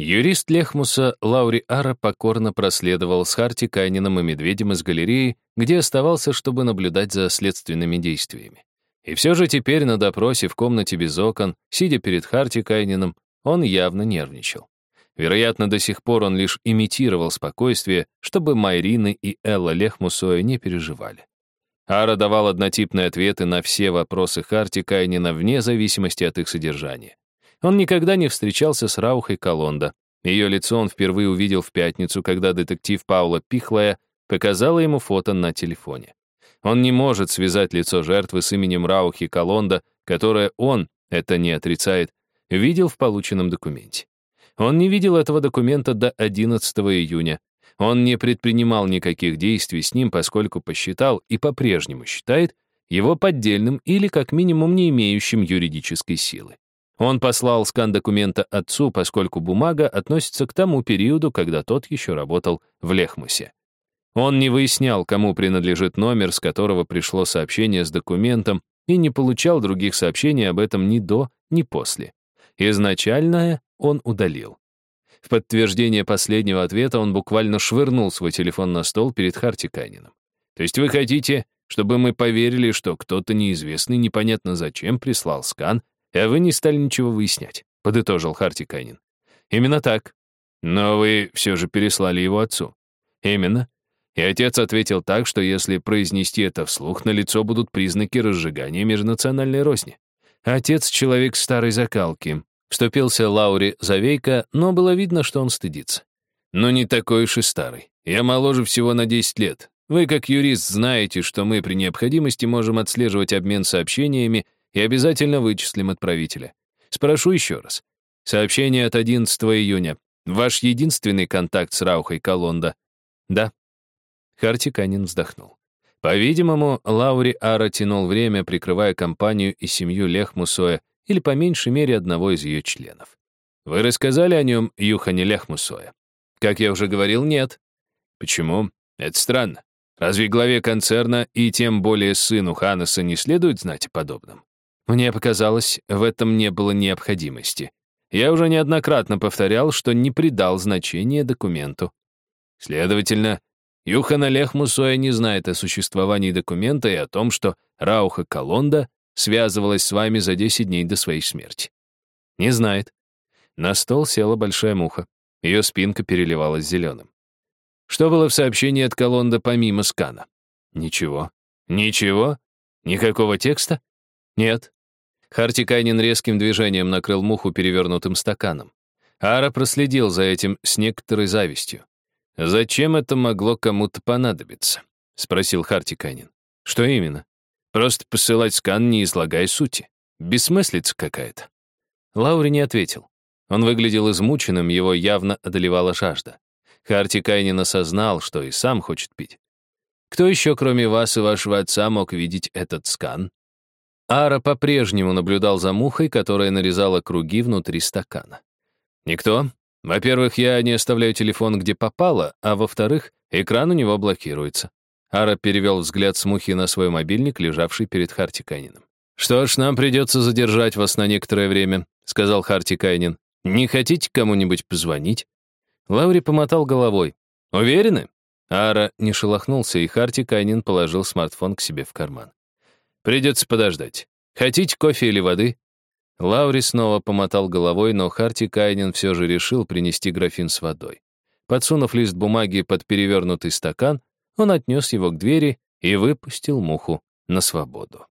Юрист Лехмуса Лаури Ара покорно проследовал с Харти Кайнином и Медведем из галереи, где оставался, чтобы наблюдать за следственными действиями. И все же теперь на допросе в комнате без окон, сидя перед Харти Кайнином, он явно нервничал. Вероятно, до сих пор он лишь имитировал спокойствие, чтобы Майрины и Элла Лехмусоя не переживали. Ара давал однотипные ответы на все вопросы Харти Кайнина вне зависимости от их содержания. Он никогда не встречался с Раухой Колонда. Ее лицо он впервые увидел в пятницу, когда детектив Паула Пихлая показала ему фото на телефоне. Он не может связать лицо жертвы с именем Раухи Колонда, которое он, это не отрицает, видел в полученном документе. Он не видел этого документа до 11 июня. Он не предпринимал никаких действий с ним, поскольку посчитал и по-прежнему считает его поддельным или как минимум не имеющим юридической силы. Он послал скан документа отцу, поскольку бумага относится к тому периоду, когда тот еще работал в Лехмусе. Он не выяснял, кому принадлежит номер, с которого пришло сообщение с документом, и не получал других сообщений об этом ни до, ни после. Изначальное он удалил. В подтверждение последнего ответа он буквально швырнул свой телефон на стол перед Хартикайнином. «То есть вы хотите, чтобы мы поверили, что кто-то неизвестный непонятно зачем прислал скан, а вы не стали ничего выяснять», — подытожил Харти Кайнин. «Именно так. Но вы все же переслали его отцу». «Именно». И отец ответил так, что если произнести это вслух, на лицо будут признаки разжигания межнациональной розни. Отец — человек старой закалки. Вступился Лаури Завейка, но было видно, что он стыдится. Но не такой уж и старый. Я моложе всего на 10 лет. Вы, как юрист, знаете, что мы при необходимости можем отслеживать обмен сообщениями и обязательно вычислим отправителя. Спрошу еще раз. Сообщение от 11 июня. Ваш единственный контакт с Раухой Колонда? Да. Хартиканин вздохнул. По-видимому, Лаури Ара тянул время, прикрывая компанию и семью Лехмусоя, или по меньшей мере одного из ее членов. Вы рассказали о нем Юхане Лехмусоя? Как я уже говорил, нет. Почему? Это странно. Разве главе концерна и тем более сыну Ханнеса не следует знать о подобном? Мне показалось, в этом не было необходимости. Я уже неоднократно повторял, что не придал значения документу. Следовательно, Юхан Олег Мусоя не знает о существовании документа и о том, что Рауха Колонда связывалась с вами за 10 дней до своей смерти. Не знает. На стол села большая муха. Ее спинка переливалась зеленым. Что было в сообщении от Колонда помимо скана? Ничего. Ничего? Никакого текста? Нет. Хартикайнин резким движением накрыл муху перевернутым стаканом. Ара проследил за этим с некоторой завистью. «Зачем это могло кому-то понадобиться?» — спросил Хартикайнин. «Что именно?» «Просто посылать скан, не излагая сути. Бессмыслица какая-то». Лаури не ответил. Он выглядел измученным, его явно одолевала жажда. Хартикайнин осознал, что и сам хочет пить. «Кто еще, кроме вас и вашего отца, мог видеть этот скан?» Ара по-прежнему наблюдал за мухой, которая нарезала круги внутри стакана. «Никто. Во-первых, я не оставляю телефон, где попало, а во-вторых, экран у него блокируется». Ара перевел взгляд с мухи на свой мобильник, лежавший перед Хартикайнином. «Что ж, нам придется задержать вас на некоторое время», — сказал Хартикайнин. «Не хотите кому-нибудь позвонить?» Лаури помотал головой. «Уверены?» Ара не шелохнулся, и Хартикайнин положил смартфон к себе в карман. Придется подождать. Хотите кофе или воды?» Лаури снова помотал головой, но Харти Кайнин все же решил принести графин с водой. Подсунув лист бумаги под перевернутый стакан, он отнес его к двери и выпустил муху на свободу.